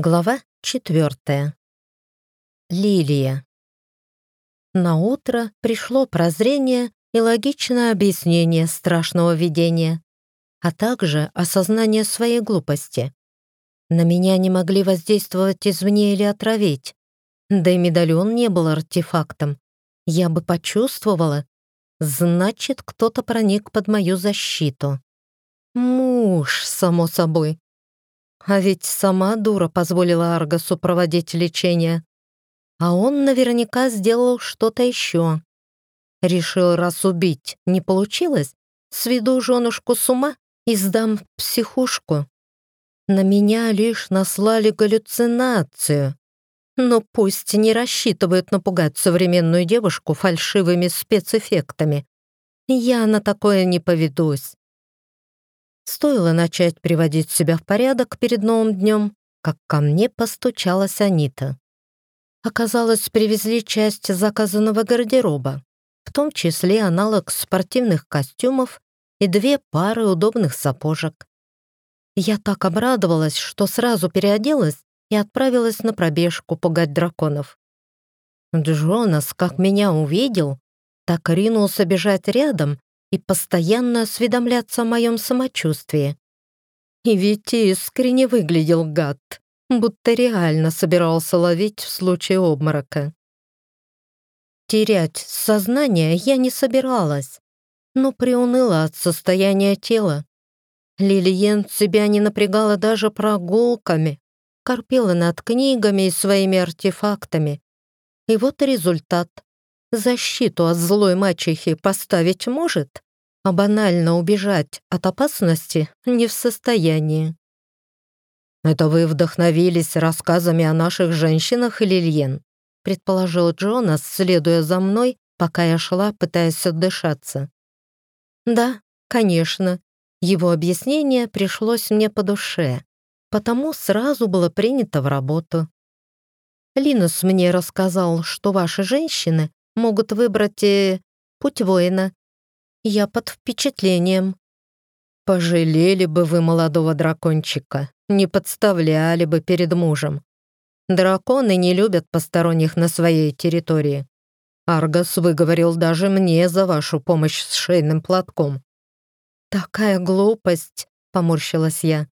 Глава четвертая. Лилия. На утро пришло прозрение и логичное объяснение страшного видения, а также осознание своей глупости. На меня не могли воздействовать извне или отравить, да и медальон не был артефактом. Я бы почувствовала, значит, кто-то проник под мою защиту. Муж, само собой. А ведь сама дура позволила Аргасу проводить лечение. А он наверняка сделал что-то еще. Решил, раз убить не получилось, сведу женушку с ума и сдам психушку. На меня лишь наслали галлюцинацию. Но пусть не рассчитывают напугать современную девушку фальшивыми спецэффектами. Я на такое не поведусь. Стоило начать приводить себя в порядок перед новым днем, как ко мне постучалась Анита. Оказалось, привезли часть заказанного гардероба, в том числе аналог спортивных костюмов и две пары удобных сапожек. Я так обрадовалась, что сразу переоделась и отправилась на пробежку пугать драконов. Джонас, как меня увидел, так ринулся бежать рядом и постоянно осведомляться о моем самочувствии. И ведь искренне выглядел гад, будто реально собирался ловить в случае обморока. Терять сознание я не собиралась, но приуныла от состояния тела. Лилиен себя не напрягала даже прогулками, корпела над книгами и своими артефактами. И вот результат. Защиту от злой мачехи поставить может, а банально убежать от опасности не в состоянии. «Это вы вдохновились рассказами о наших женщинах, Лильен?» предположил Джонас, следуя за мной, пока я шла, пытаясь отдышаться. «Да, конечно. Его объяснение пришлось мне по душе, потому сразу было принято в работу. Линус мне рассказал, что ваши женщины могут выбрать э, путь воина. Я под впечатлением. Пожалели бы вы молодого дракончика, не подставляли бы перед мужем. Драконы не любят посторонних на своей территории. Аргас выговорил даже мне за вашу помощь с шейным платком. «Такая глупость!» — поморщилась я.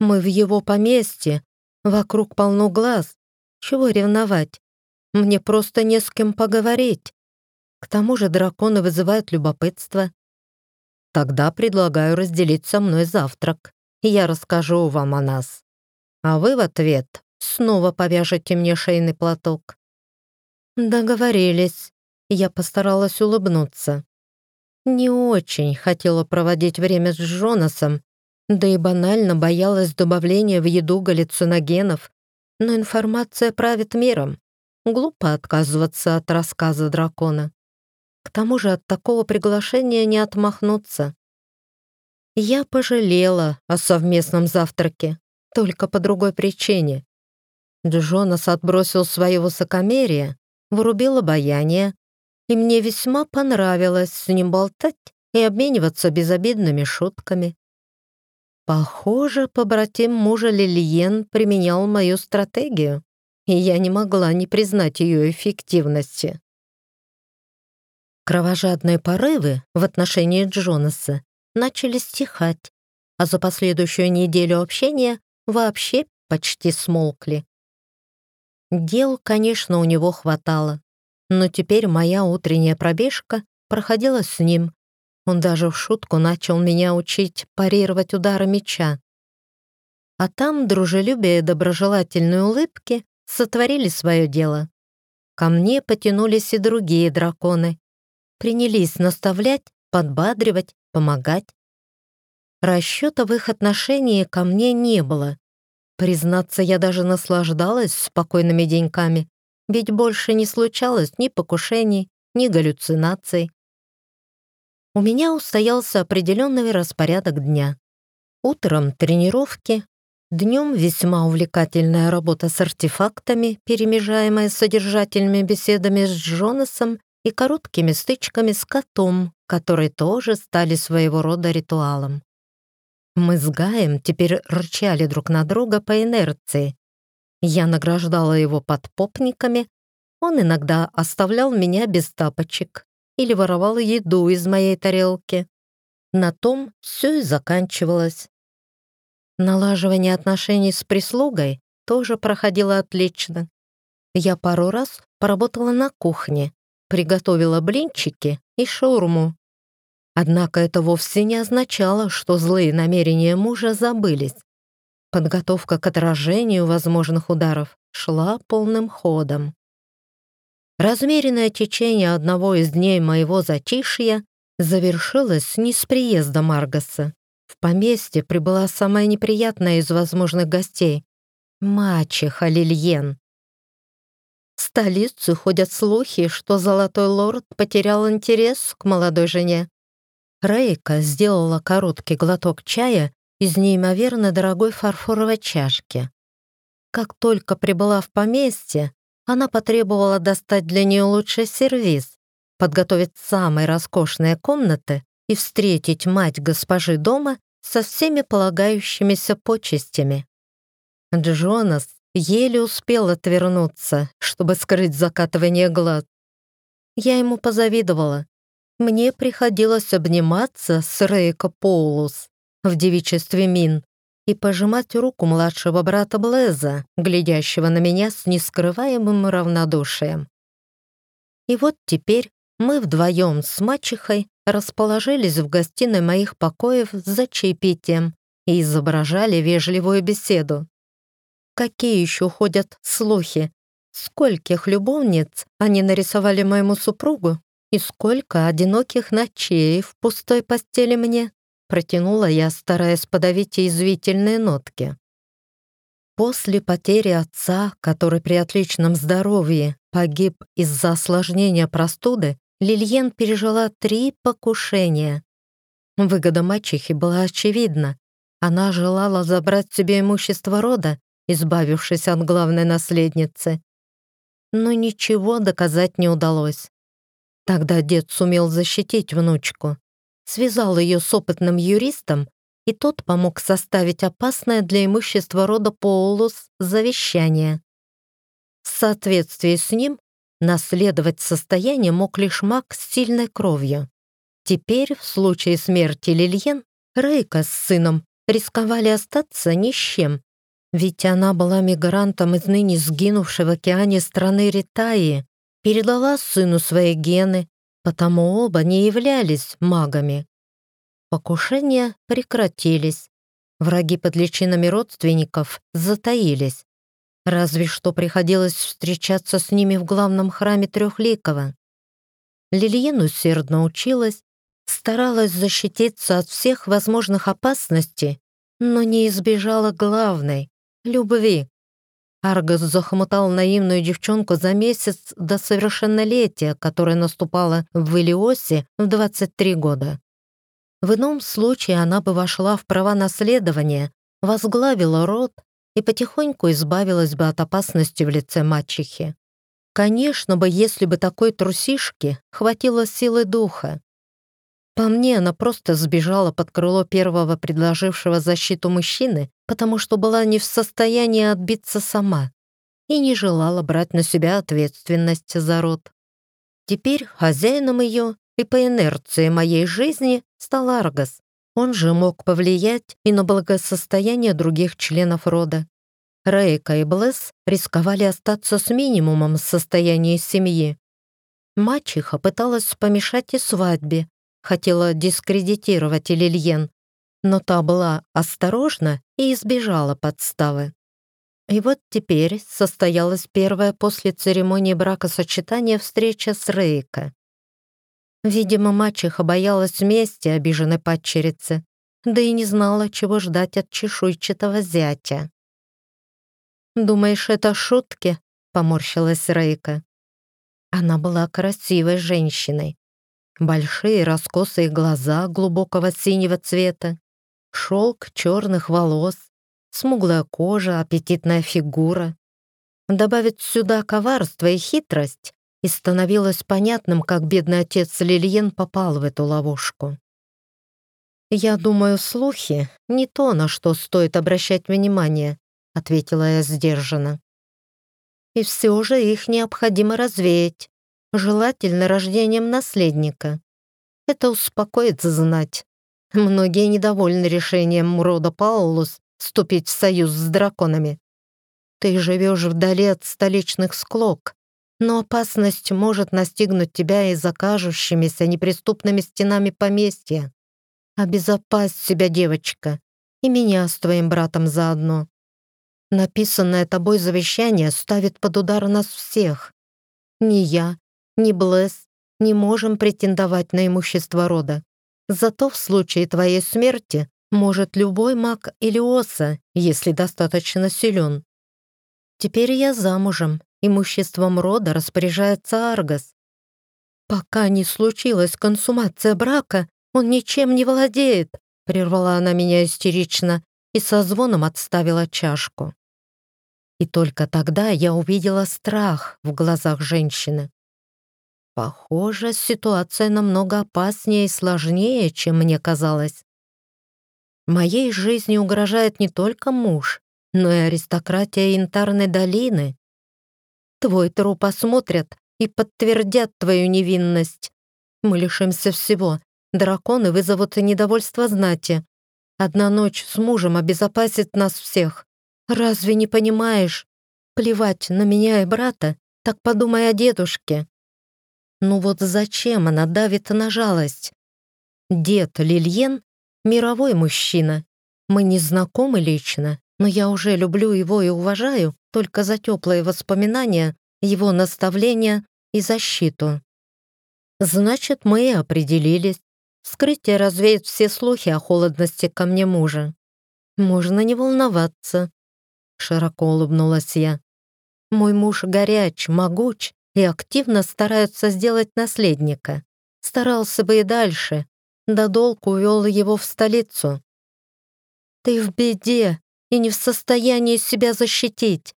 «Мы в его поместье. Вокруг полно глаз. Чего ревновать? Мне просто не с кем поговорить. К тому же драконы вызывают любопытство. Тогда предлагаю разделить со мной завтрак, я расскажу вам о нас. А вы в ответ снова повяжете мне шейный платок. Договорились. Я постаралась улыбнуться. Не очень хотела проводить время с Джонасом, да и банально боялась добавления в еду галлюциногенов, но информация правит миром. Глупо отказываться от рассказа дракона. К тому же от такого приглашения не отмахнуться. Я пожалела о совместном завтраке, только по другой причине. Джонас отбросил свое высокомерие, вырубил обаяние, и мне весьма понравилось с ним болтать и обмениваться безобидными шутками. Похоже, побратим мужа Лилиен применял мою стратегию и я не могла не признать ее эффективности. Кровожадные порывы в отношении Джонаса начали стихать, а за последующую неделю общения вообще почти смолкли. Дел, конечно, у него хватало, но теперь моя утренняя пробежка проходила с ним. Он даже в шутку начал меня учить парировать удары меча. А там дружелюбие и доброжелательные улыбки сотворили свое дело. Ко мне потянулись и другие драконы. Принялись наставлять, подбадривать, помогать. Расчета в их отношении ко мне не было. Признаться, я даже наслаждалась спокойными деньками, ведь больше не случалось ни покушений, ни галлюцинаций. У меня устоялся определенный распорядок дня. Утром тренировки, Днем весьма увлекательная работа с артефактами, перемежаемая содержательными беседами с Джонасом и короткими стычками с котом, которые тоже стали своего рода ритуалом. Мы с Гаем теперь рычали друг на друга по инерции, Я награждала его подпопниками, он иногда оставлял меня без тапочек или воровал еду из моей тарелки. На том все и заканчивалось. Налаживание отношений с прислугой тоже проходило отлично. Я пару раз поработала на кухне, приготовила блинчики и шаурму. Однако это вовсе не означало, что злые намерения мужа забылись. Подготовка к отражению возможных ударов шла полным ходом. Размеренное течение одного из дней моего затишья завершилось не с приездом Аргаса. В поместье прибыла самая неприятная из возможных гостей — мачеха Лильен. В столице ходят слухи, что Золотой Лорд потерял интерес к молодой жене. Рейка сделала короткий глоток чая из неимоверно дорогой фарфоровой чашки. Как только прибыла в поместье, она потребовала достать для нее лучший сервиз, подготовить самые роскошные комнаты и встретить мать госпожи дома со всеми полагающимися почестями. Джонас еле успел отвернуться, чтобы скрыть закатывание глаз. Я ему позавидовала. Мне приходилось обниматься с Рейко Поулус в девичестве Мин и пожимать руку младшего брата Блеза, глядящего на меня с нескрываемым равнодушием. И вот теперь мы вдвоем с мачехой расположились в гостиной моих покоев за чаепитием и изображали вежливую беседу. Какие еще ходят слухи? Скольких любовниц они нарисовали моему супругу и сколько одиноких ночей в пустой постели мне? Протянула я, стараясь подавить язвительные нотки. После потери отца, который при отличном здоровье погиб из-за осложнения простуды, Лильен пережила три покушения. Выгода мачехи была очевидна. Она желала забрать себе имущество рода, избавившись от главной наследницы. Но ничего доказать не удалось. Тогда дед сумел защитить внучку связал ее с опытным юристом, и тот помог составить опасное для имущества рода Поулус завещание. В соответствии с ним наследовать состояние мог лишь маг с сильной кровью. Теперь, в случае смерти Лильен, Рейка с сыном рисковали остаться ни с чем, ведь она была мигрантом из ныне сгинувшей в океане страны Ритаи, передала сыну свои гены потому оба не являлись магами. Покушения прекратились. Враги под личинами родственников затаились. Разве что приходилось встречаться с ними в главном храме Трехликова. Лильен усердно училась, старалась защититься от всех возможных опасностей, но не избежала главной — любви. Аргос захомутал наивную девчонку за месяц до совершеннолетия, которое наступало в Илиосе в 23 года. В ином случае она бы вошла в права наследования, возглавила род и потихоньку избавилась бы от опасности в лице мачехи. Конечно бы, если бы такой трусишки хватило силы духа. По мне, она просто сбежала под крыло первого предложившего защиту мужчины, потому что была не в состоянии отбиться сама и не желала брать на себя ответственность за род. Теперь хозяином ее и по инерции моей жизни стал Аргас. Он же мог повлиять и на благосостояние других членов рода. Рейка и Блесс рисковали остаться с минимумом состояния семьи. Мачеха пыталась помешать и свадьбе, хотела дискредитировать Лильен, но та была осторожна и избежала подставы. И вот теперь состоялась первая после церемонии бракосочетания встреча с Рейко. Видимо, мачеха боялась мести обиженной падчерицы, да и не знала, чего ждать от чешуйчатого зятя. «Думаешь, это шутки?» — поморщилась Рейка. Она была красивой женщиной, Большие раскосые глаза глубокого синего цвета, шелк черных волос, смуглая кожа, аппетитная фигура. Добавить сюда коварство и хитрость, и становилось понятным, как бедный отец Лильен попал в эту ловушку. «Я думаю, слухи — не то, на что стоит обращать внимание», — ответила я сдержанно. И все же их необходимо развеять, желательно рождением наследника. Это успокоит знать. Многие недовольны решением рода Паулус вступить в союз с драконами. Ты живешь вдали от столичных склок, но опасность может настигнуть тебя и за кажущимися неприступными стенами поместья. Обезопась себя, девочка, и меня с твоим братом заодно. Написанное тобой завещание ставит под удар нас всех. Ни я, ни Блесс не можем претендовать на имущество рода. Зато в случае твоей смерти может любой маг или оса, если достаточно силен. Теперь я замужем, имуществом рода распоряжается Аргас. Пока не случилась консумация брака, он ничем не владеет, прервала она меня истерично и со звоном отставила чашку. И только тогда я увидела страх в глазах женщины. Похоже, ситуация намного опаснее и сложнее, чем мне казалось. Моей жизни угрожает не только муж, но и аристократия Янтарной долины. Твой труп осмотрят и подтвердят твою невинность. Мы лишимся всего. Драконы вызовут недовольство знати. Одна ночь с мужем обезопасит нас всех. Разве не понимаешь? Плевать на меня и брата, так подумай о дедушке. Ну вот зачем она давит на жалость? Дед Лильен — мировой мужчина. Мы не знакомы лично, но я уже люблю его и уважаю только за теплые воспоминания, его наставления и защиту. Значит, мы и определились. Вскрытие развеет все слухи о холодности ко мне мужа. Можно не волноваться. Широко улыбнулась я. Мой муж горяч, могуч и активно стараются сделать наследника. Старался бы и дальше, да долг увел его в столицу. «Ты в беде и не в состоянии себя защитить.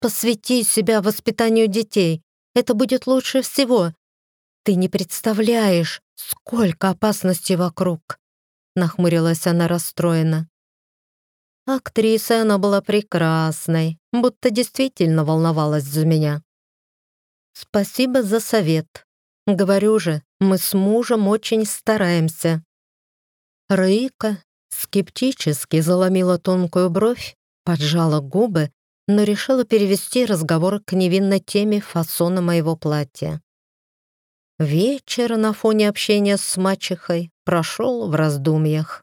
Посвяти себя воспитанию детей. Это будет лучше всего. Ты не представляешь, сколько опасностей вокруг», — нахмурилась она расстроена. Актриса она была прекрасной, будто действительно волновалась за меня. «Спасибо за совет. Говорю же, мы с мужем очень стараемся». Рейка скептически заломила тонкую бровь, поджала губы, но решила перевести разговор к невинной теме фасона моего платья. Вечер на фоне общения с мачехой прошел в раздумьях.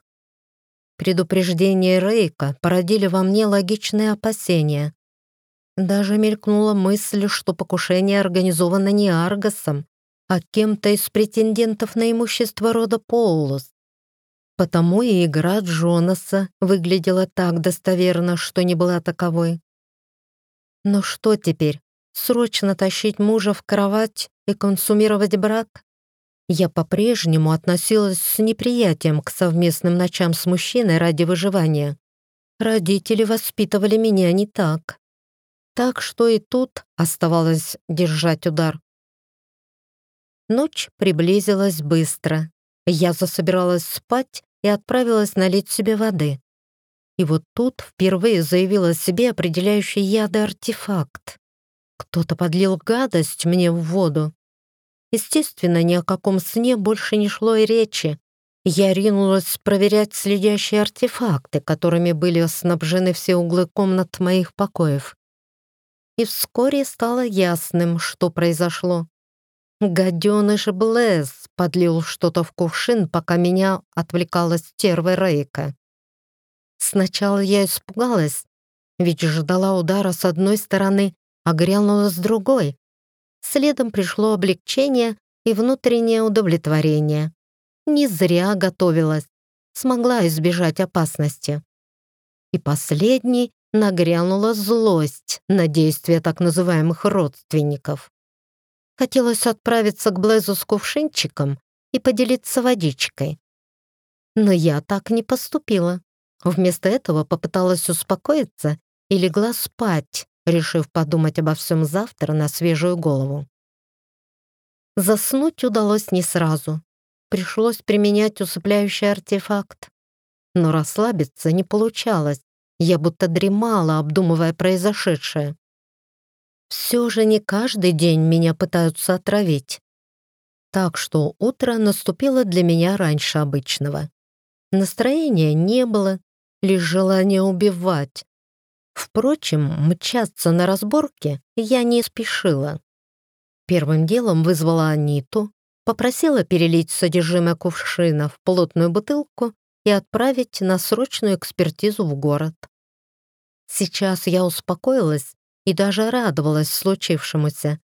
Предупреждения Рейка породили во мне логичные опасения. Даже мелькнула мысль, что покушение организовано не Аргосом, а кем-то из претендентов на имущество рода Поулус. Потому и игра Джонаса выглядела так достоверно, что не была таковой. Но что теперь? Срочно тащить мужа в кровать и консумировать брак? Я по-прежнему относилась с неприятием к совместным ночам с мужчиной ради выживания. Родители воспитывали меня не так. Так что и тут оставалось держать удар. Ночь приблизилась быстро. Я засобиралась спать и отправилась налить себе воды. И вот тут впервые заявила себе определяющий яды артефакт. Кто-то подлил гадость мне в воду. Естественно, ни о каком сне больше не шло и речи. Я ринулась проверять следящие артефакты, которыми были снабжены все углы комнат моих покоев и вскоре стало ясным, что произошло. Гаденыш Блэс подлил что-то в кувшин, пока меня отвлекала стерва Рейка. Сначала я испугалась, ведь ждала удара с одной стороны, а грянула с другой. Следом пришло облегчение и внутреннее удовлетворение. Не зря готовилась, смогла избежать опасности. И последний нагрянула злость на действия так называемых родственников. Хотелось отправиться к Блезу с кувшинчиком и поделиться водичкой. Но я так не поступила. Вместо этого попыталась успокоиться и легла спать, решив подумать обо всем завтра на свежую голову. Заснуть удалось не сразу. Пришлось применять усыпляющий артефакт. Но расслабиться не получалось, я будто дремала, обдумывая произошедшее. Все же не каждый день меня пытаются отравить. Так что утро наступило для меня раньше обычного. Настроения не было, лишь желание убивать. Впрочем, мчаться на разборке я не спешила. Первым делом вызвала Аниту, попросила перелить содержимое кувшина в плотную бутылку и отправить на срочную экспертизу в город. Сейчас я успокоилась и даже радовалась случившемуся.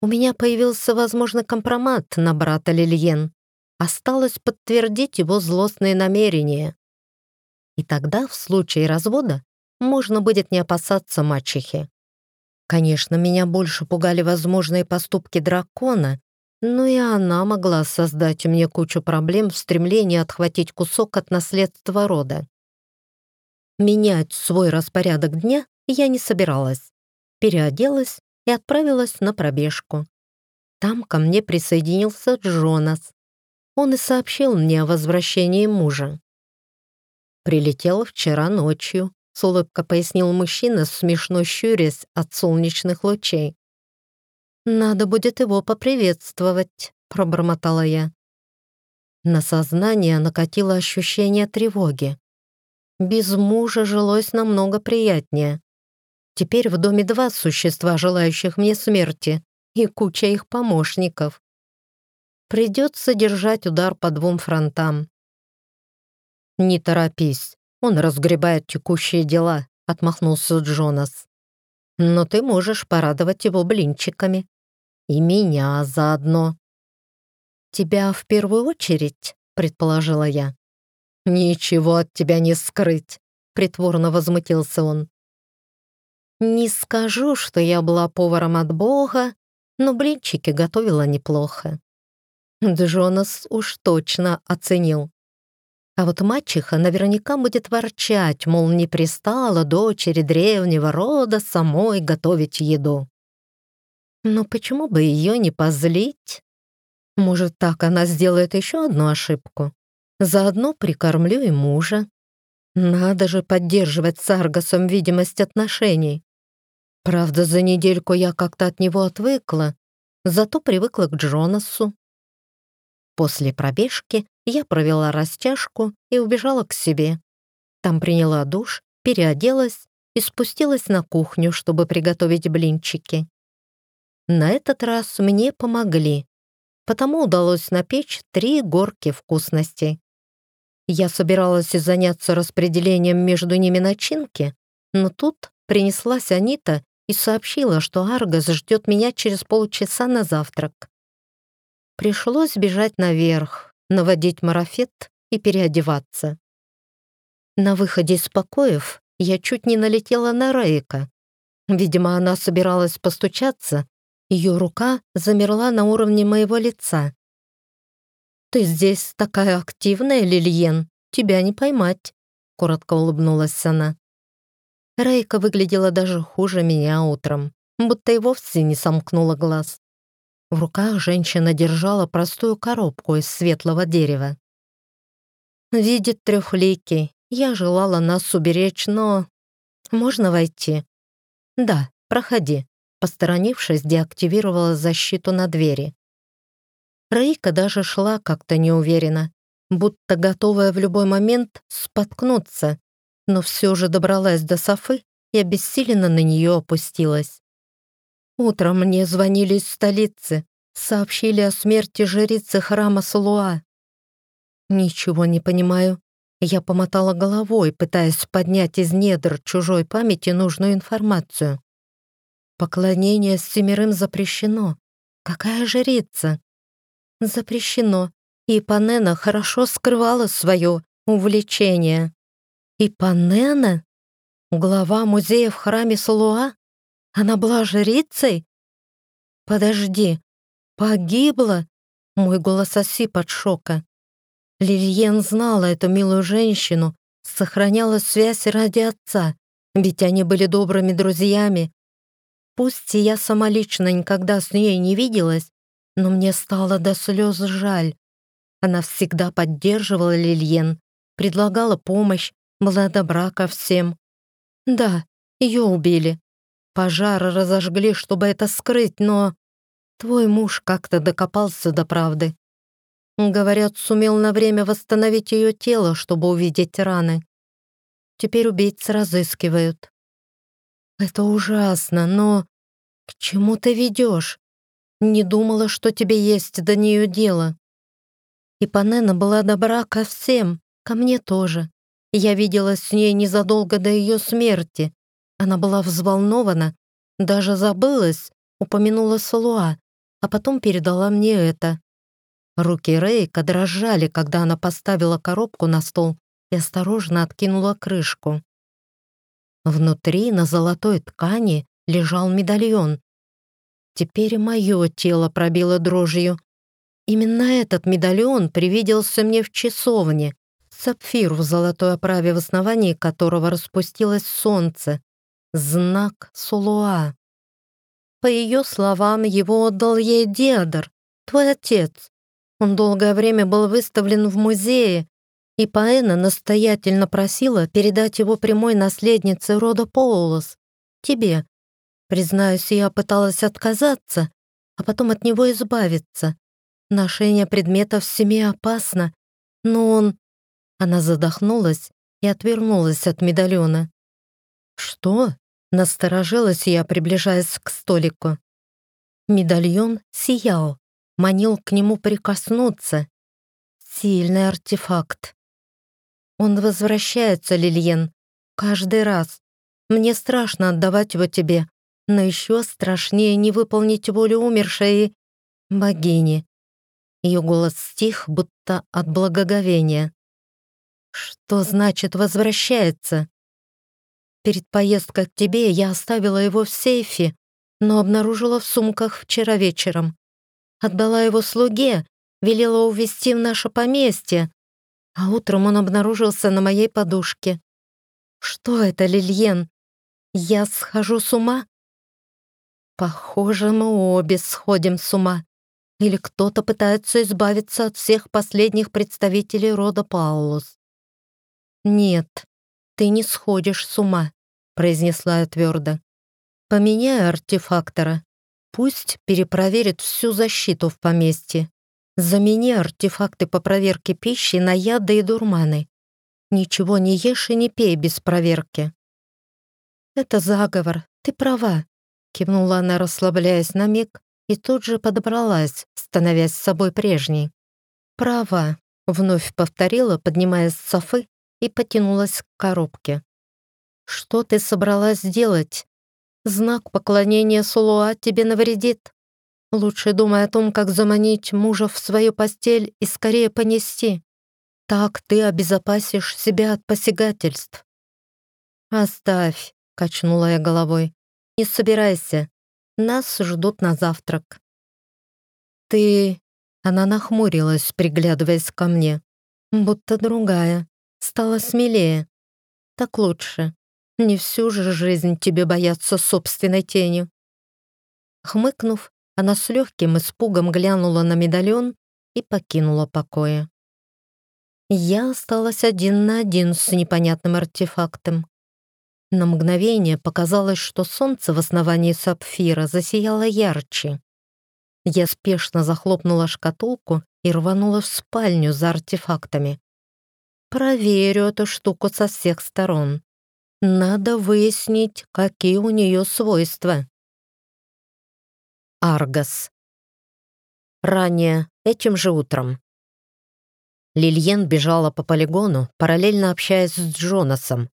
У меня появился, возможно, компромат на брата Лильен. Осталось подтвердить его злостные намерения. И тогда, в случае развода, можно будет не опасаться мачехи. Конечно, меня больше пугали возможные поступки дракона, но и она могла создать мне кучу проблем в стремлении отхватить кусок от наследства рода. Менять свой распорядок дня я не собиралась. Переоделась и отправилась на пробежку. Там ко мне присоединился Джонас. Он и сообщил мне о возвращении мужа. «Прилетел вчера ночью», — с улыбкой пояснил мужчина, смешно щурясь от солнечных лучей. «Надо будет его поприветствовать», — пробормотала я. На сознание накатило ощущение тревоги. Без мужа жилось намного приятнее. Теперь в доме два существа, желающих мне смерти, и куча их помощников. Придется держать удар по двум фронтам. «Не торопись, он разгребает текущие дела», — отмахнулся Джонас. «Но ты можешь порадовать его блинчиками. И меня заодно». «Тебя в первую очередь», — предположила я. «Ничего от тебя не скрыть», — притворно возмутился он. «Не скажу, что я была поваром от Бога, но блинчики готовила неплохо». Джонас уж точно оценил. А вот мачеха наверняка будет ворчать, мол, не пристала дочери древнего рода самой готовить еду. Но почему бы ее не позлить? Может, так она сделает еще одну ошибку? Заодно прикормлю и мужа. Надо же поддерживать с Аргосом видимость отношений. Правда, за недельку я как-то от него отвыкла, зато привыкла к Джонасу. После пробежки я провела растяжку и убежала к себе. Там приняла душ, переоделась и спустилась на кухню, чтобы приготовить блинчики. На этот раз мне помогли, потому удалось напечь три горки вкусностей. Я собиралась заняться распределением между ними начинки, но тут принеслась Анита и сообщила, что Аргас ждет меня через полчаса на завтрак. Пришлось бежать наверх, наводить марафет и переодеваться. На выходе из покоев я чуть не налетела на Рейка. Видимо, она собиралась постучаться, ее рука замерла на уровне моего лица. «Ты здесь такая активная, Лильен, тебя не поймать», — коротко улыбнулась она. Рейка выглядела даже хуже меня утром, будто и вовсе не сомкнула глаз. В руках женщина держала простую коробку из светлого дерева. «Видит трехликий. Я желала нас уберечь, но... Можно войти?» «Да, проходи», посторонившись, деактивировала защиту на двери. Раика даже шла как-то неуверенно, будто готовая в любой момент споткнуться, но все же добралась до Софы и обессиленно на нее опустилась. Утром мне звонили из столицы, сообщили о смерти жрицы храма Салуа. Ничего не понимаю. Я помотала головой, пытаясь поднять из недр чужой памяти нужную информацию. Поклонение с семерым запрещено. Какая жрица? запрещено, и Панена хорошо скрывала свое увлечение. И Панена? Глава музея в храме Салуа? Она была жрицей? Подожди, погибла? Мой голос осип от шока. Лильен знала эту милую женщину, сохраняла связь ради отца, ведь они были добрыми друзьями. Пусть я сама лично никогда с ней не виделась, но мне стало до слез жаль. Она всегда поддерживала Лильен, предлагала помощь, была добра ко всем. Да, ее убили. Пожар разожгли, чтобы это скрыть, но... Твой муж как-то докопался до правды. Говорят, сумел на время восстановить ее тело, чтобы увидеть раны. Теперь убийц разыскивают. Это ужасно, но... К чему ты ведешь? Не думала, что тебе есть до нее дело. И Панена была добра ко всем, ко мне тоже. Я виделась с ней незадолго до ее смерти. Она была взволнована, даже забылась, упомянула Салуа, а потом передала мне это. Руки Рейка дрожали, когда она поставила коробку на стол и осторожно откинула крышку. Внутри на золотой ткани лежал медальон. Теперь мое тело пробило дрожью. Именно этот медальон привиделся мне в часовне, сапфир в золотой оправе, в основании которого распустилось солнце, знак Сулуа. По ее словам, его отдал ей Диадор, твой отец. Он долгое время был выставлен в музее, и Паэна настоятельно просила передать его прямой наследнице рода Поулос, тебе. Признаюсь, я пыталась отказаться, а потом от него избавиться. Ношение предметов в семье опасно, но он... Она задохнулась и отвернулась от медальона. «Что?» Насторожилась я, приближаясь к столику. Медальон сиял, манил к нему прикоснуться. Сильный артефакт. Он возвращается, Лильен, каждый раз. Мне страшно отдавать его тебе, но еще страшнее не выполнить волю умершей богини. Ее голос стих, будто от благоговения. Что значит «возвращается»? Перед поездкой к тебе я оставила его в сейфе, но обнаружила в сумках вчера вечером. Отдала его слуге, велела увезти в наше поместье, а утром он обнаружился на моей подушке. Что это, Лильен? Я схожу с ума? Похоже, мы обе сходим с ума. Или кто-то пытается избавиться от всех последних представителей рода Паулус. Нет, ты не сходишь с ума», — произнесла я твердо. «Поменяй артефактора. Пусть перепроверит всю защиту в поместье. Замени артефакты по проверке пищи на яды и дурманы. Ничего не ешь и не пей без проверки». «Это заговор, ты права», — кивнула она, расслабляясь на миг, и тут же подобралась, становясь собой прежней. «Права», — вновь повторила, поднимаясь с софы и потянулась к коробке. «Что ты собралась сделать? Знак поклонения Сулуа тебе навредит. Лучше думай о том, как заманить мужа в свою постель и скорее понести. Так ты обезопасишь себя от посягательств». «Оставь», — качнула я головой. «Не собирайся. Нас ждут на завтрак». «Ты...» — она нахмурилась, приглядываясь ко мне. «Будто другая стала смелее. Так лучше. Не всю же жизнь тебе бояться собственной тени. Хмыкнув, она с легким испугом глянула на медальон и покинула покоя. Я осталась один на один с непонятным артефактом. На мгновение показалось, что солнце в основании сапфира засияло ярче. Я спешно захлопнула шкатулку и рванула в спальню за артефактами. Проверю эту штуку со всех сторон. Надо выяснить, какие у нее свойства. Аргас. Ранее, этим же утром. Лильен бежала по полигону, параллельно общаясь с Джонасом.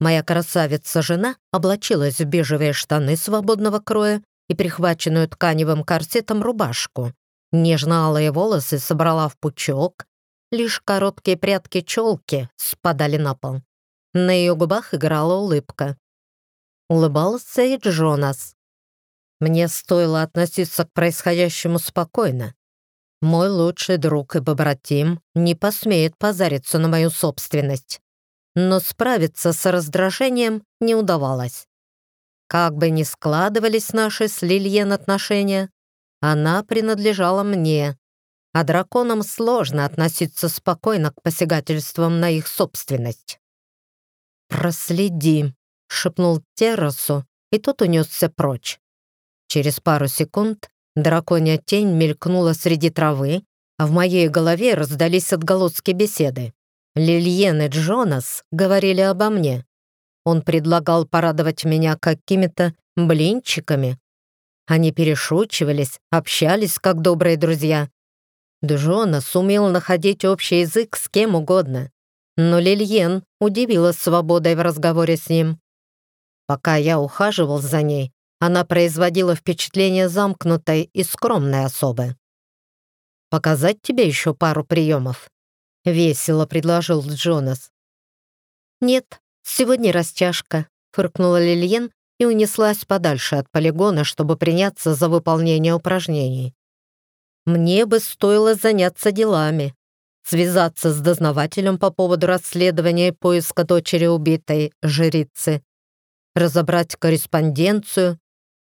Моя красавица-жена облачилась в бежевые штаны свободного кроя и прихваченную тканевым корсетом рубашку. Нежно-алые волосы собрала в пучок, Лишь короткие прядки челки спадали на пол. На ее губах играла улыбка. Улыбался и Джонас. Мне стоило относиться к происходящему спокойно. Мой лучший друг и побратим не посмеет позариться на мою собственность. Но справиться с раздражением не удавалось. Как бы ни складывались наши с Лильен отношения, она принадлежала мне, а драконам сложно относиться спокойно к посягательствам на их собственность. «Проследи», — шепнул Террасу, и тот унесся прочь. Через пару секунд драконья тень мелькнула среди травы, а в моей голове раздались отголоски беседы. Лильен и Джонас говорили обо мне. Он предлагал порадовать меня какими-то блинчиками. Они перешучивались, общались как добрые друзья. Джонас сумел находить общий язык с кем угодно. Но Лильен удивила свободой в разговоре с ним. Пока я ухаживал за ней, она производила впечатление замкнутой и скромной особы. «Показать тебе еще пару приемов?» — весело предложил Джонас. «Нет, сегодня растяжка», — фыркнула Лильен и унеслась подальше от полигона, чтобы приняться за выполнение упражнений. Мне бы стоило заняться делами, связаться с дознавателем по поводу расследования и поиска дочери убитой жрицы, разобрать корреспонденцию,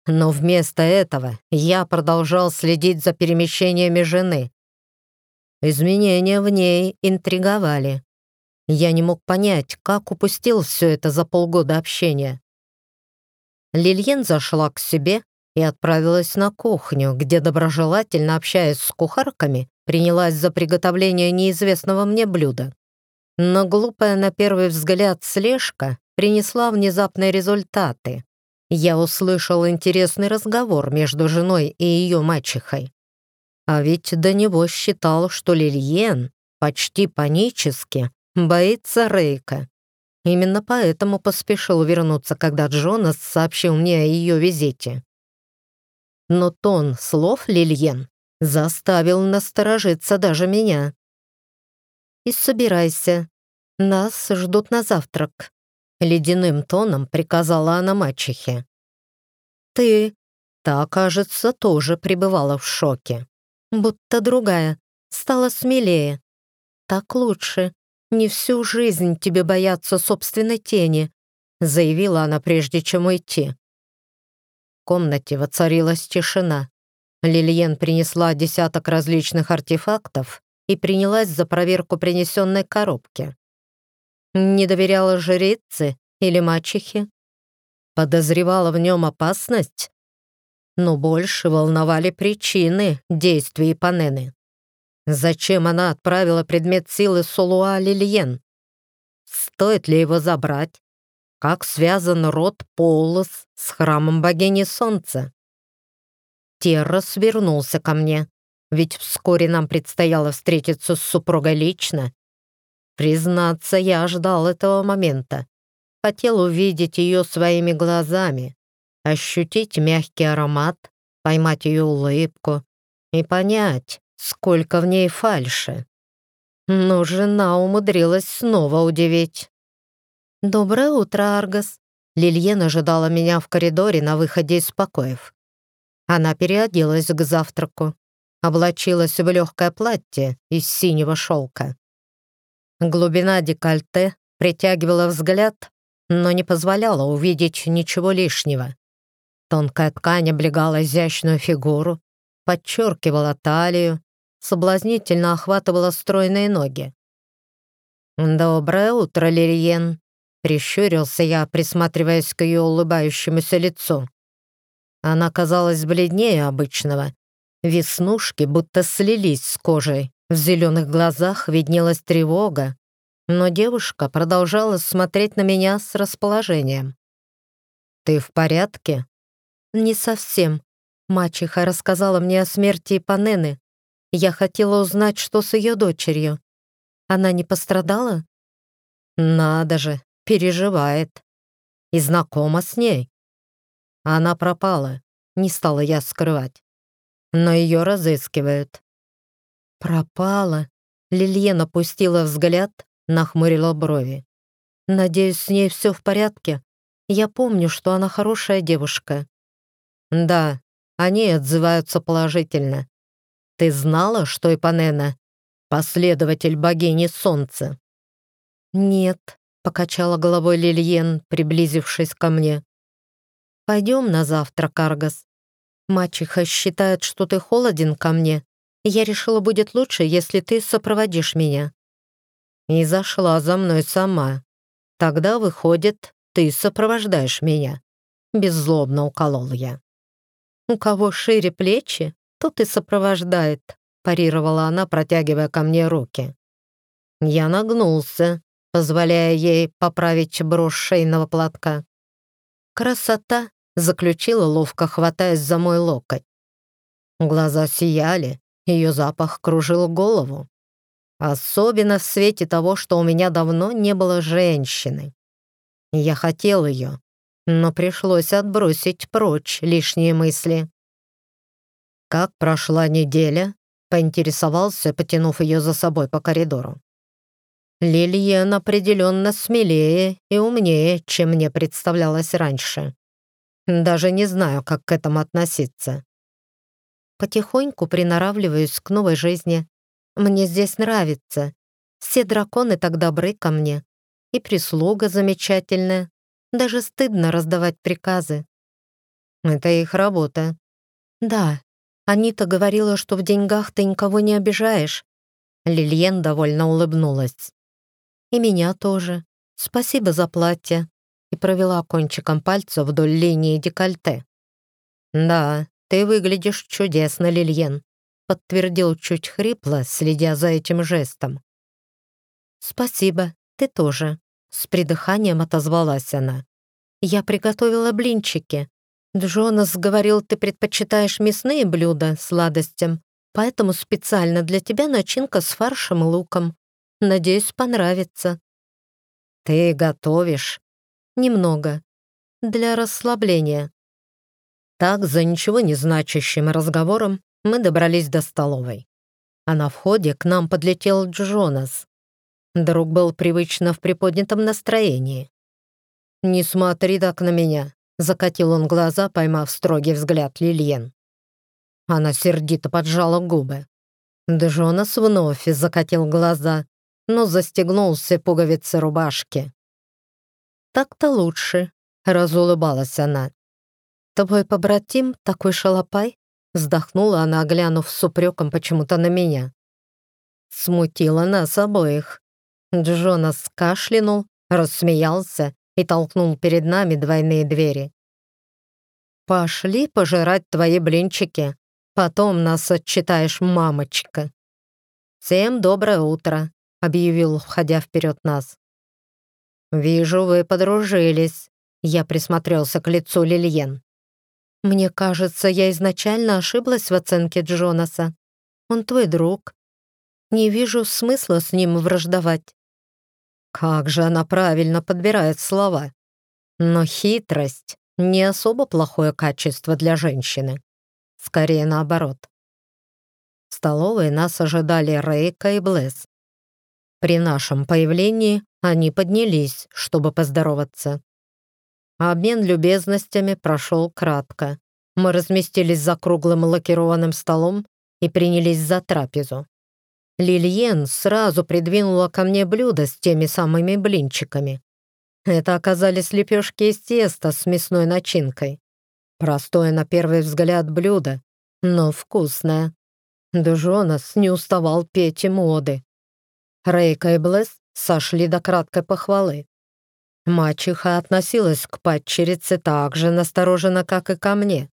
но вместо этого я продолжал следить за перемещениями жены. Изменения в ней интриговали. Я не мог понять, как упустил все это за полгода общения. Лильен зашла к себе и отправилась на кухню, где, доброжелательно общаясь с кухарками, принялась за приготовление неизвестного мне блюда. Но глупая на первый взгляд слежка принесла внезапные результаты. Я услышал интересный разговор между женой и ее мачехой. А ведь до него считал, что Лильен почти панически боится Рейка. Именно поэтому поспешил вернуться, когда Джонас сообщил мне о ее визите. Но тон слов Лильен заставил насторожиться даже меня. «И собирайся. Нас ждут на завтрак», — ледяным тоном приказала она мачехе. «Ты...» Та, кажется, тоже пребывала в шоке. Будто другая, стала смелее. «Так лучше. Не всю жизнь тебе бояться собственной тени», заявила она, прежде чем уйти комнате воцарилась тишина. Лильен принесла десяток различных артефактов и принялась за проверку принесенной коробки. Не доверяла жрице или мачехе? Подозревала в нем опасность? Но больше волновали причины действий Панены. Зачем она отправила предмет силы Солуа Лильен? Стоит ли его забрать? Как связан род Полос с храмом богини Солнца. Террас вернулся ко мне, ведь вскоре нам предстояло встретиться с супругой лично. Признаться, я ждал этого момента. Хотел увидеть ее своими глазами, ощутить мягкий аромат, поймать ее улыбку и понять, сколько в ней фальши. Но жена умудрилась снова удивить. «Доброе утро, Аргас!» Лильен ожидала меня в коридоре на выходе из покоев. Она переоделась к завтраку, облачилась в легкое платье из синего шелка. Глубина декольте притягивала взгляд, но не позволяла увидеть ничего лишнего. Тонкая ткань облегала изящную фигуру, подчеркивала талию, соблазнительно охватывала стройные ноги. «Доброе утро, Лириен!» Прищурился я, присматриваясь к ее улыбающемуся лицу. Она казалась бледнее обычного. Веснушки будто слились с кожей. В зеленых глазах виднелась тревога, но девушка продолжала смотреть на меня с расположением. «Ты в порядке?» «Не совсем. Мачеха рассказала мне о смерти Ипанены. Я хотела узнать, что с ее дочерью. Она не пострадала?» «Надо же, переживает. И знакома с ней. Она пропала, не стала я скрывать. Но ее разыскивают. Пропала. Лильена опустила взгляд, нахмурила брови. Надеюсь, с ней все в порядке. Я помню, что она хорошая девушка. Да, они отзываются положительно. Ты знала, что Ипанена — последователь богини Солнца? Нет, покачала головой Лильен, приблизившись ко мне. «Пойдем на завтрак, Аргас. Мачеха считает, что ты холоден ко мне. Я решила, будет лучше, если ты сопроводишь меня». И зашла за мной сама. Тогда, выходит, ты сопровождаешь меня. Беззлобно уколол я. «У кого шире плечи, тот и сопровождает», парировала она, протягивая ко мне руки. Я нагнулся, позволяя ей поправить брошь шейного платка. «Красота!» — заключила, ловко хватаясь за мой локоть. Глаза сияли, ее запах кружил голову. Особенно в свете того, что у меня давно не было женщины. Я хотел ее, но пришлось отбросить прочь лишние мысли. «Как прошла неделя?» — поинтересовался, потянув ее за собой по коридору. Лильен определенно смелее и умнее, чем мне представлялось раньше. Даже не знаю, как к этому относиться. Потихоньку приноравливаюсь к новой жизни. Мне здесь нравится. Все драконы так добры ко мне. И прислуга замечательная. Даже стыдно раздавать приказы. Это их работа. Да, Анита говорила, что в деньгах ты никого не обижаешь. Лильен довольно улыбнулась. И меня тоже. Спасибо за платье. И провела кончиком пальца вдоль линии декольте. Да, ты выглядишь чудесно, Лильен, подтвердил чуть хрипло, следя за этим жестом. Спасибо, ты тоже. С придыханием отозвалась она. Я приготовила блинчики. Джонас говорил, ты предпочитаешь мясные блюда сладостям, поэтому специально для тебя начинка с фаршем и луком. Надеюсь, понравится». «Ты готовишь?» «Немного. Для расслабления». Так, за ничего не значащим разговором, мы добрались до столовой. А на входе к нам подлетел Джонас. Друг был привычно в приподнятом настроении. «Не смотри так на меня», — закатил он глаза, поймав строгий взгляд Лильен. Она сердито поджала губы. Джонас вновь закатил глаза, но застегнул все пуговицы рубашки. «Так-то лучше», — разулыбалась она. «Твой побратим такой шалопай?» Вздохнула она, глянув с упреком почему-то на меня. Смутила нас обоих. Джонас кашлянул, рассмеялся и толкнул перед нами двойные двери. «Пошли пожирать твои блинчики, потом нас отчитаешь, мамочка». «Всем доброе утро», — объявил, входя вперед нас. «Вижу, вы подружились», — я присмотрелся к лицу Лильен. «Мне кажется, я изначально ошиблась в оценке Джонаса. Он твой друг. Не вижу смысла с ним враждовать». Как же она правильно подбирает слова. Но хитрость — не особо плохое качество для женщины. Скорее наоборот. В столовой нас ожидали Рейка и Блесс. При нашем появлении они поднялись, чтобы поздороваться. Обмен любезностями прошел кратко. Мы разместились за круглым лакированным столом и принялись за трапезу. Лильен сразу придвинула ко мне блюдо с теми самыми блинчиками. Это оказались лепешки из теста с мясной начинкой. Простое на первый взгляд блюдо, но вкусное. Джонас не уставал петь и моды. Рейка и Блесс сошли до краткой похвалы. Мачеха относилась к падчерице так же настороженно, как и ко мне.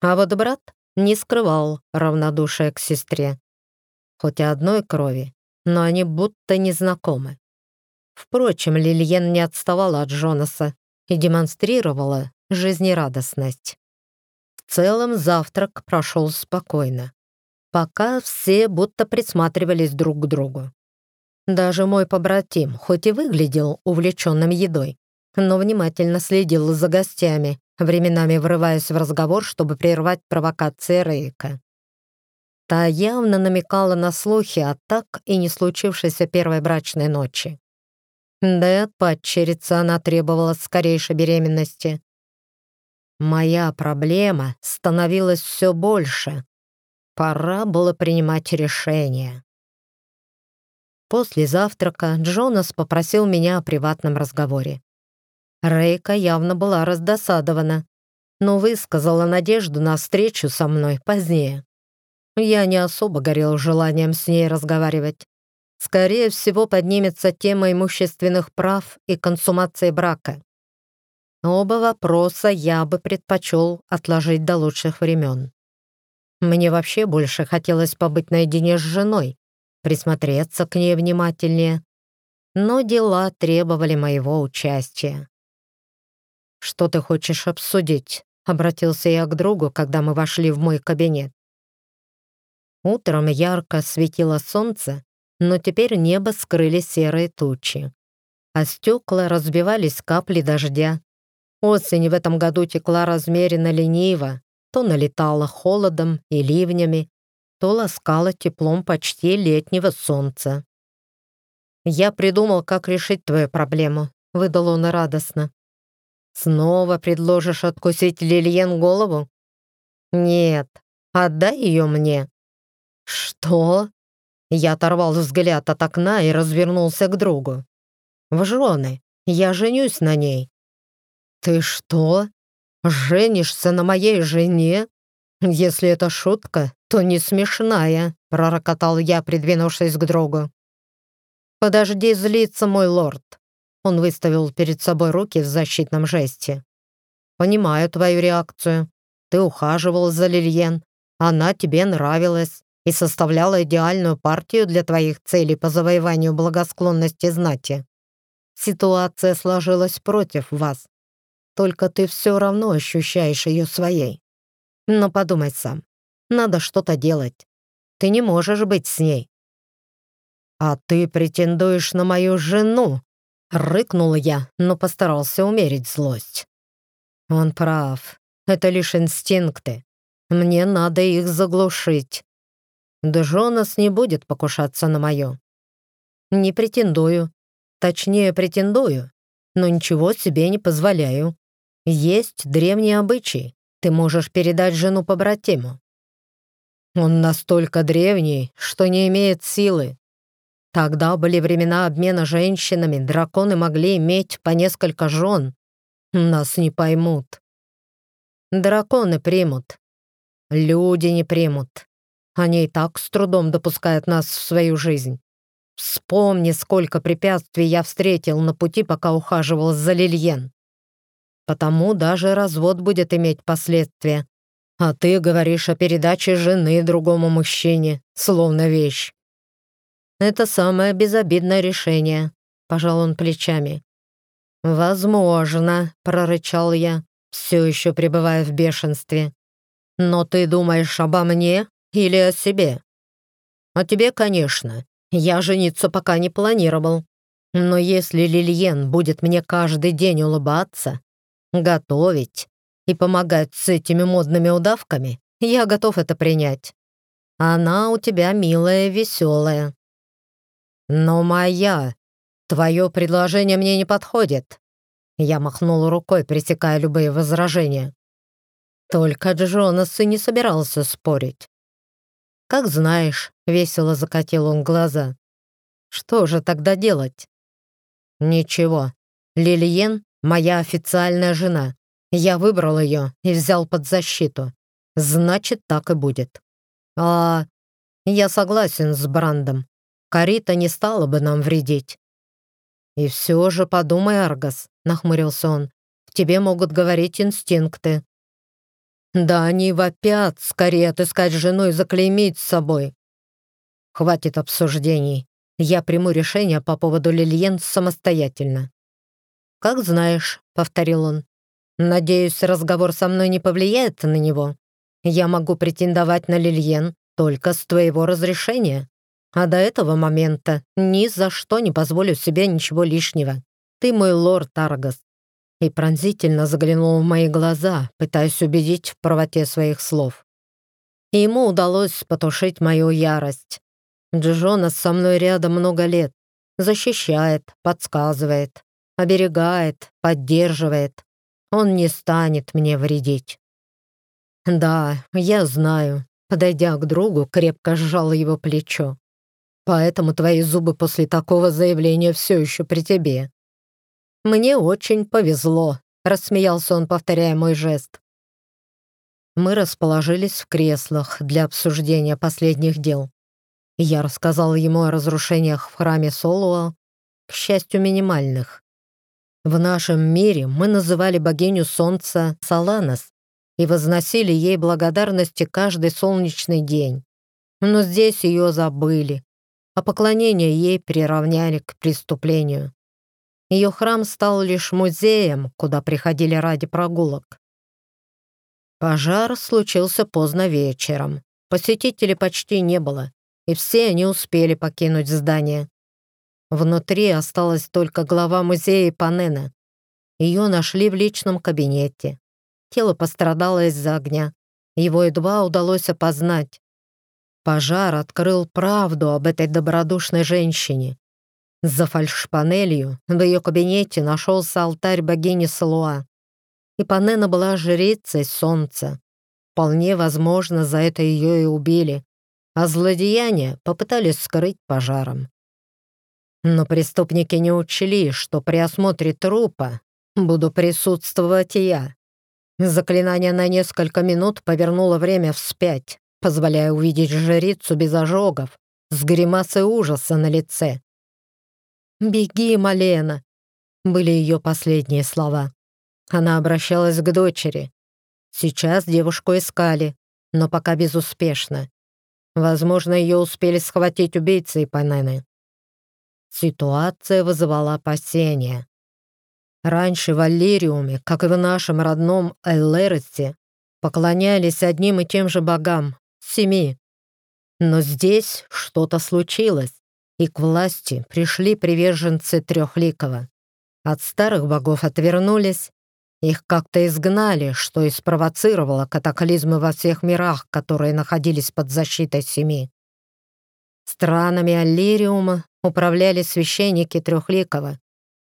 А вот брат не скрывал равнодушия к сестре. Хоть и одной крови, но они будто не знакомы. Впрочем, Лильен не отставала от Джонаса и демонстрировала жизнерадостность. В целом завтрак прошел спокойно, пока все будто присматривались друг к другу. Даже мой побратим, хоть и выглядел увлеченным едой, но внимательно следил за гостями, временами врываясь в разговор, чтобы прервать провокации Рейка. Та явно намекала на слухи о так и не случившейся первой брачной ночи. Да и от падчерицы она требовала скорейшей беременности. Моя проблема становилась все больше. Пора было принимать решение. После завтрака Джонас попросил меня о приватном разговоре. Рейка явно была раздосадована, но высказала надежду на встречу со мной позднее. Я не особо горел желанием с ней разговаривать. Скорее всего, поднимется тема имущественных прав и консумации брака. Оба вопроса я бы предпочел отложить до лучших времен. Мне вообще больше хотелось побыть наедине с женой, присмотреться к ней внимательнее, но дела требовали моего участия. «Что ты хочешь обсудить?» — обратился я к другу, когда мы вошли в мой кабинет. Утром ярко светило солнце, но теперь небо скрыли серые тучи, а стекла разбивались капли дождя. Осень в этом году текла размеренно лениво, то налетала холодом и ливнями, то ласкала теплом почти летнего солнца. «Я придумал, как решить твою проблему», — выдал он радостно. Снова предложишь откусить Лильен голову? Нет, отдай ее мне. Что? Я оторвал взгляд от окна и развернулся к другу. В жены. Я женюсь на ней. Ты что? Женишься на моей жене? Если это шутка, то не смешная, пророкотал я, придвинувшись к другу. Подожди злиться, мой лорд. Он выставил перед собой руки в защитном жесте. «Понимаю твою реакцию. Ты ухаживал за Лильен. Она тебе нравилась и составляла идеальную партию для твоих целей по завоеванию благосклонности знати. Ситуация сложилась против вас. Только ты все равно ощущаешь ее своей. Но подумай сам. Надо что-то делать. Ты не можешь быть с ней. А ты претендуешь на мою жену, Рыкнула я, но постарался умерить злость. Он прав. Это лишь инстинкты. Мне надо их заглушить. Джонас не будет покушаться на мое. Не претендую. Точнее, претендую, но ничего себе не позволяю. Есть древние обычаи. Ты можешь передать жену по братиму. Он настолько древний, что не имеет силы. Тогда были времена обмена женщинами, драконы могли иметь по несколько жен. Нас не поймут. Драконы примут. Люди не примут. Они и так с трудом допускают нас в свою жизнь. Вспомни, сколько препятствий я встретил на пути, пока ухаживал за Лильен. Потому даже развод будет иметь последствия. А ты говоришь о передаче жены другому мужчине, словно вещь. Это самое безобидное решение», — пожал он плечами. «Возможно», — прорычал я, все еще пребывая в бешенстве. «Но ты думаешь обо мне или о себе?» «О тебе, конечно. Я жениться пока не планировал. Но если Лильен будет мне каждый день улыбаться, готовить и помогать с этими модными удавками, я готов это принять. Она у тебя милая, веселая. «Но моя! Твое предложение мне не подходит!» Я махнул рукой, пресекая любые возражения. Только Джонас и не собирался спорить. «Как знаешь», — весело закатил он глаза. «Что же тогда делать?» «Ничего. Лилиен — моя официальная жена. Я выбрал ее и взял под защиту. Значит, так и будет. А я согласен с Брандом. Карита не стала бы нам вредить». «И все же подумай, Аргас», — нахмурился он, «в тебе могут говорить инстинкты». «Да они вопят, скорее отыскать жену и заклеймить с собой». «Хватит обсуждений. Я приму решение по поводу Лильен самостоятельно». «Как знаешь», — повторил он. «Надеюсь, разговор со мной не повлияет на него. Я могу претендовать на Лильен только с твоего разрешения». А до этого момента ни за что не позволю себе ничего лишнего. Ты мой лорд Аргас». И пронзительно заглянул в мои глаза, пытаясь убедить в правоте своих слов. И ему удалось потушить мою ярость. Джонас со мной рядом много лет. Защищает, подсказывает, оберегает, поддерживает. Он не станет мне вредить. Да, я знаю. Подойдя к другу, крепко сжал его плечо. Поэтому твои зубы после такого заявления все еще при тебе». «Мне очень повезло», — рассмеялся он, повторяя мой жест. Мы расположились в креслах для обсуждения последних дел. Я рассказал ему о разрушениях в храме Солуа, к счастью, минимальных. В нашем мире мы называли богиню солнца Саланос и возносили ей благодарности каждый солнечный день. Но здесь ее забыли, а поклонение ей приравняли к преступлению. Ее храм стал лишь музеем, куда приходили ради прогулок. Пожар случился поздно вечером. Посетителей почти не было, и все они успели покинуть здание. Внутри осталась только глава музея Ипанена. Ее нашли в личном кабинете. Тело пострадало из-за огня. Его едва удалось опознать. Пожар открыл правду об этой добродушной женщине. За фальшпанелью в ее кабинете нашелся алтарь богини Салуа. Ипанена была жрицей солнца. Вполне возможно, за это ее и убили, а злодеяния попытались скрыть пожаром. Но преступники не учли, что при осмотре трупа буду присутствовать и я. Заклинание на несколько минут повернуло время вспять, позволяя увидеть жрицу без ожогов, с гримасой ужаса на лице. «Беги, Малена!» — были ее последние слова. Она обращалась к дочери. Сейчас девушку искали, но пока безуспешно. Возможно, ее успели схватить убийцы Ипанены. Ситуация вызывала опасения. Раньше в Аллириуме, как и в нашем родном Эллеросте, поклонялись одним и тем же богам, семи. Но здесь что-то случилось, и к власти пришли приверженцы Трехликова. От старых богов отвернулись, их как-то изгнали, что и спровоцировало катаклизмы во всех мирах, которые находились под защитой семи. Странами Аллириума управляли священники Трехликова,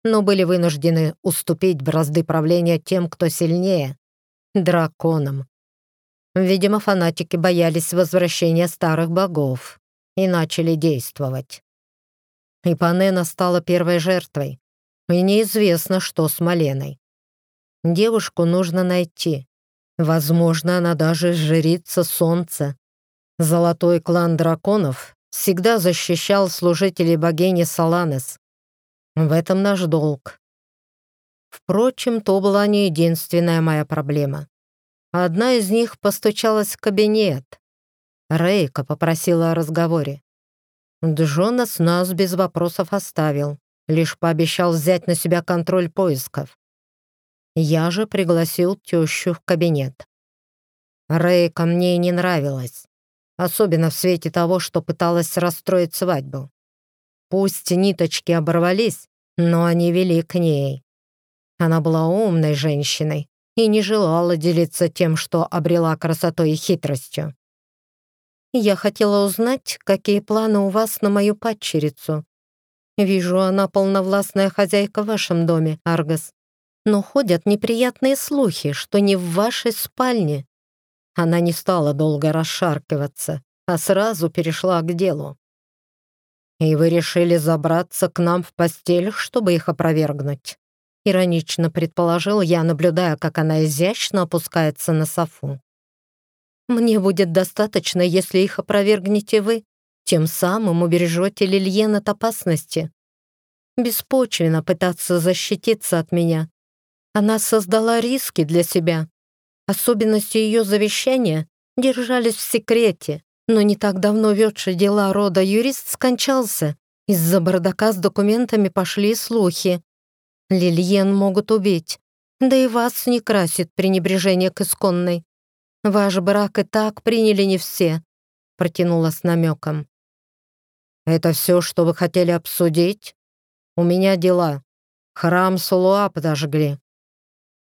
но были вынуждены уступить бразды правления тем, кто сильнее — драконам. Видимо, фанатики боялись возвращения старых богов и начали действовать. Ипанена стала первой жертвой, и неизвестно, что с Маленой. Девушку нужно найти. Возможно, она даже жрица солнца. Золотой клан драконов всегда защищал служителей богини Саланес. В этом наш долг. Впрочем, то была не единственная моя проблема. Одна из них постучалась в кабинет. Рейка попросила о разговоре. Джонас нас без вопросов оставил, лишь пообещал взять на себя контроль поисков. Я же пригласил тещу в кабинет. Рейка мне не нравилась, особенно в свете того, что пыталась расстроить свадьбу. Пусть ниточки оборвались, но они вели к ней. Она была умной женщиной и не желала делиться тем, что обрела красотой и хитростью. «Я хотела узнать, какие планы у вас на мою падчерицу. Вижу, она полновластная хозяйка в вашем доме, Аргас но ходят неприятные слухи, что не в вашей спальне. Она не стала долго расшаркиваться, а сразу перешла к делу. «И вы решили забраться к нам в постель, чтобы их опровергнуть?» Иронично предположил я, наблюдая, как она изящно опускается на софу. «Мне будет достаточно, если их опровергнете вы, тем самым убережете Лильен от опасности. Беспочвенно пытаться защититься от меня, она создала риски для себя. Особенности ее завещания держались в секрете, но не так давно ведший дела рода юрист скончался. Из-за бардака с документами пошли слухи. Лильен могут убить. Да и вас не красит пренебрежение к исконной. Ваш брак и так приняли не все», — протянула с намеком. «Это все, что вы хотели обсудить? У меня дела. Храм Сулуа подожгли.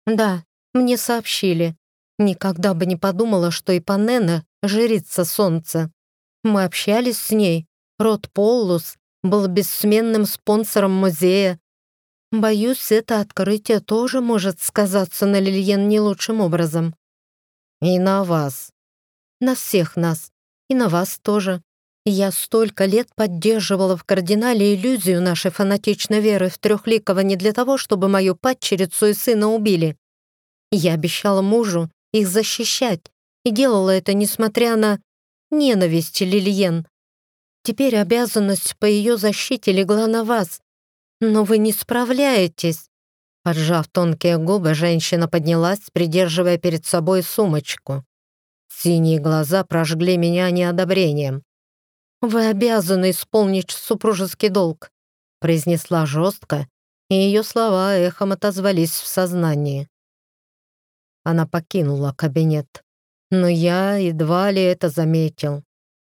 «Да, мне сообщили. Никогда бы не подумала, что Ипанена — жрица солнца. Мы общались с ней. Род Поллус был бессменным спонсором музея. Боюсь, это открытие тоже может сказаться на Лильен не лучшим образом. И на вас. На всех нас. И на вас тоже. Я столько лет поддерживала в кардинале иллюзию нашей фанатичной веры в трехликого не для того, чтобы мою падчерицу и сына убили. Я обещала мужу их защищать и делала это, несмотря на ненависть Лильен. Теперь обязанность по ее защите легла на вас, но вы не справляетесь. Поджав тонкие губы, женщина поднялась, придерживая перед собой сумочку. Синие глаза прожгли меня неодобрением. «Вы обязаны исполнить супружеский долг», произнесла жестко, и ее слова эхом отозвались в сознании. Она покинула кабинет, но я едва ли это заметил.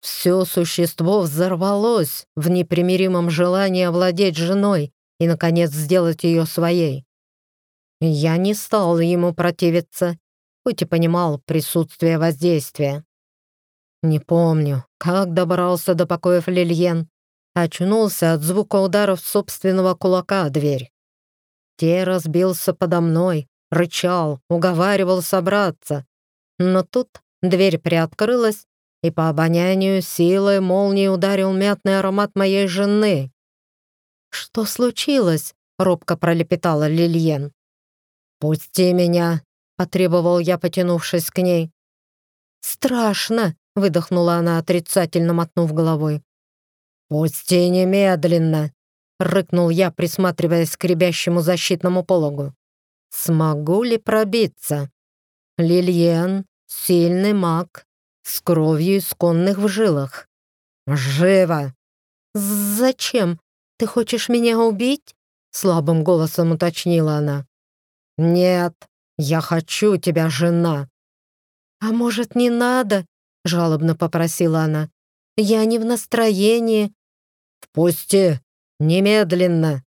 Все существо взорвалось в непримиримом желании овладеть женой и, наконец, сделать ее своей. Я не стал ему противиться, хоть и понимал присутствие воздействия. Не помню, как добрался до покоев Лильен. Очнулся от звука ударов собственного кулака о дверь. Те разбился подо мной, рычал, уговаривал собраться. Но тут дверь приоткрылась, и по обонянию силой молнии ударил мятный аромат моей жены. «Что случилось?» — робко пролепетала Лильен. «Пусти меня!» — потребовал я, потянувшись к ней. «Страшно!» — выдохнула она, отрицательно мотнув головой. «Пусти немедленно!» — рыкнул я, присматриваясь к ребящему защитному пологу. «Смогу ли пробиться?» «Лильен — сильный маг, с кровью исконных в жилах. Живо!» «Зачем? Ты хочешь меня убить?» — слабым голосом уточнила она. «Нет, я хочу тебя, жена». «А может, не надо?» — жалобно попросила она. «Я не в настроении». «Впусти! Немедленно!»